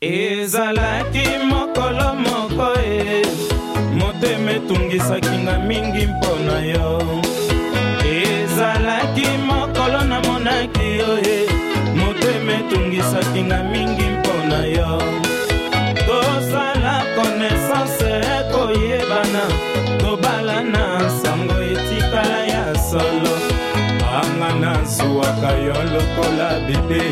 ezalaki mokolo moko e motema etungisaki nga mingi mpo na yo ezalaki mokolo namonaki yo e motema etungisaki nga mingi mpo na yo tosala konaissance koyebana tobalana sango etikala ya solo anga nazwwaka yo lokola bebe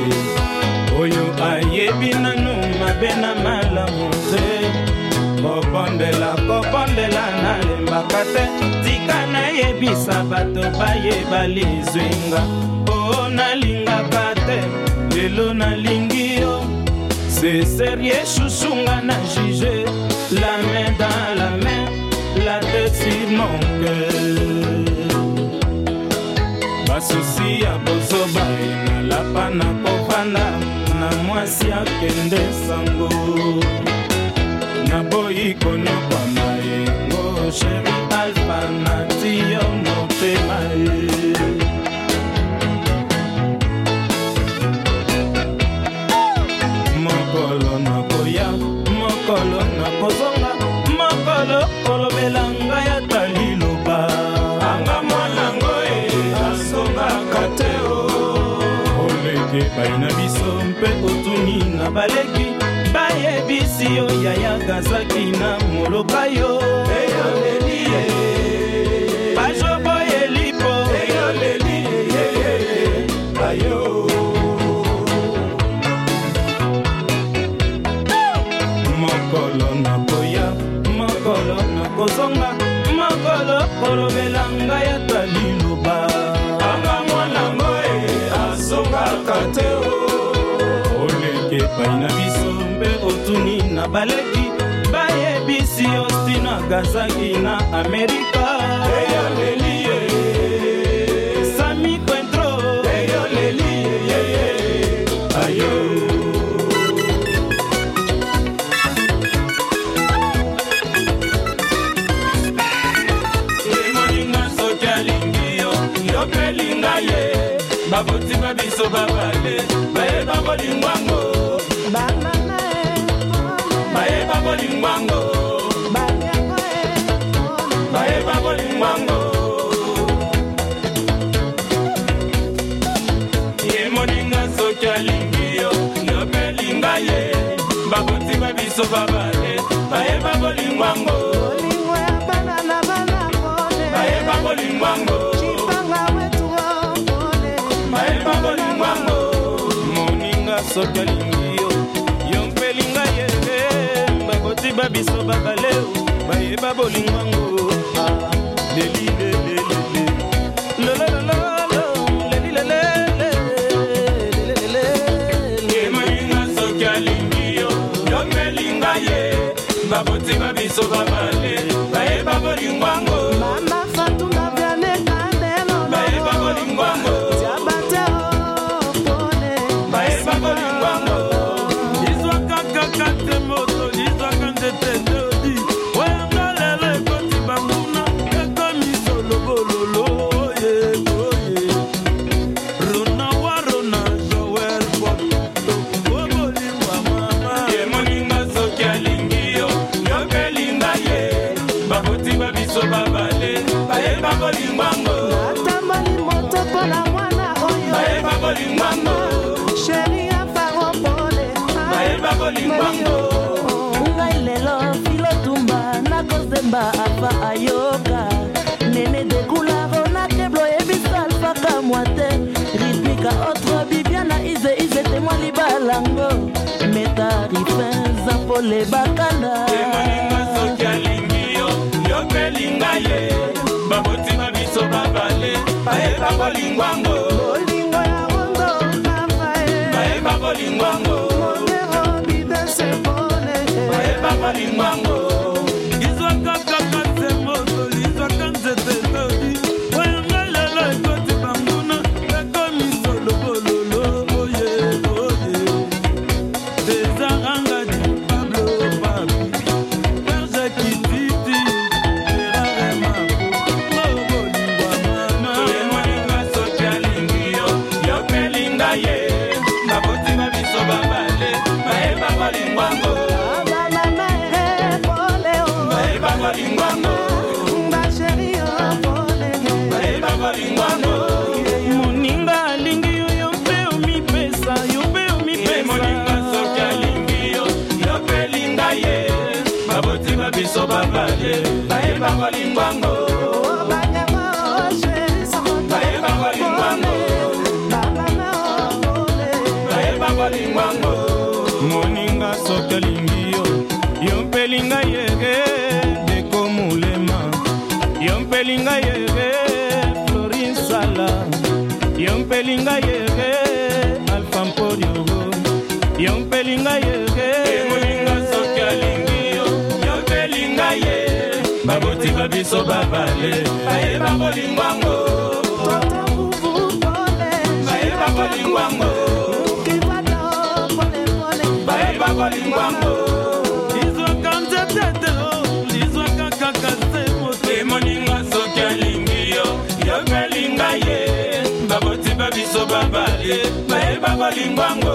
oyo ayebi nanu mabe na malamu te kobondela kobondela nalembaka te tika nayebisa bato bayeba lizwinga o nalingaka te lelo nalingi yo seser yesusunga na juge la main dans la main la tête sur mon cœur basusi ya bozoba enalapa na kofanda kasi akende sango naboyi konokwama yengo sheri alfa nati yo motema ye mokolo nakoya mokolo nakozonga mokolo kolobela ngai ata liloba anga mwanango e asongaka te o oleke bai na biso mpe ot na baleki bayebisi yo yaya kazaki na moloba yo hey, epai na biso mpe otuni na baleki bayebisi osti na gazaki na amerika eyoleli ye sami kwentro eyoleli yeye ayo baboti babiso babale bayeba kolingwa bolingwango bayeba bolingwango ye moninga soki alingi yo yobelinga ye baboti ba biso babale bayeba bolingwango bayeba bolingwango bayeba bolingwango moninga soki alingi baninga biso babale bayeba bolingwango lelilelelele lolololo babotima biso babale bayeba bolingwango bayeba bolingwango ngai lelo filotumba nakozemba apa ayoka nene dekula ronakeblo yebisa alfaka mwa te ripika otro bibiana ize ize temwa libalango meta rifenza mpole bakanda soki alingi yo yopelinga ye babotima biso babale bayeba kolingwango money, mama. baye bayebango lingwango bayebango lingwango bayebango lingwango moninga soki olingi yo yo mpeli ngai yege deko mulema yo mpeli ngai yege florinsala yo mpeli ngai yege alfa mpodiogo yo mpeli ngai yege kotiba biso babale bayeba kolingwango bayeba kolingwango bayeba kolingwango lizwaka nzetete oh. lizwaka kaka se moto emoninga soki alingi yo yokalinga ye bakotiba biso babale bayeba kolingwango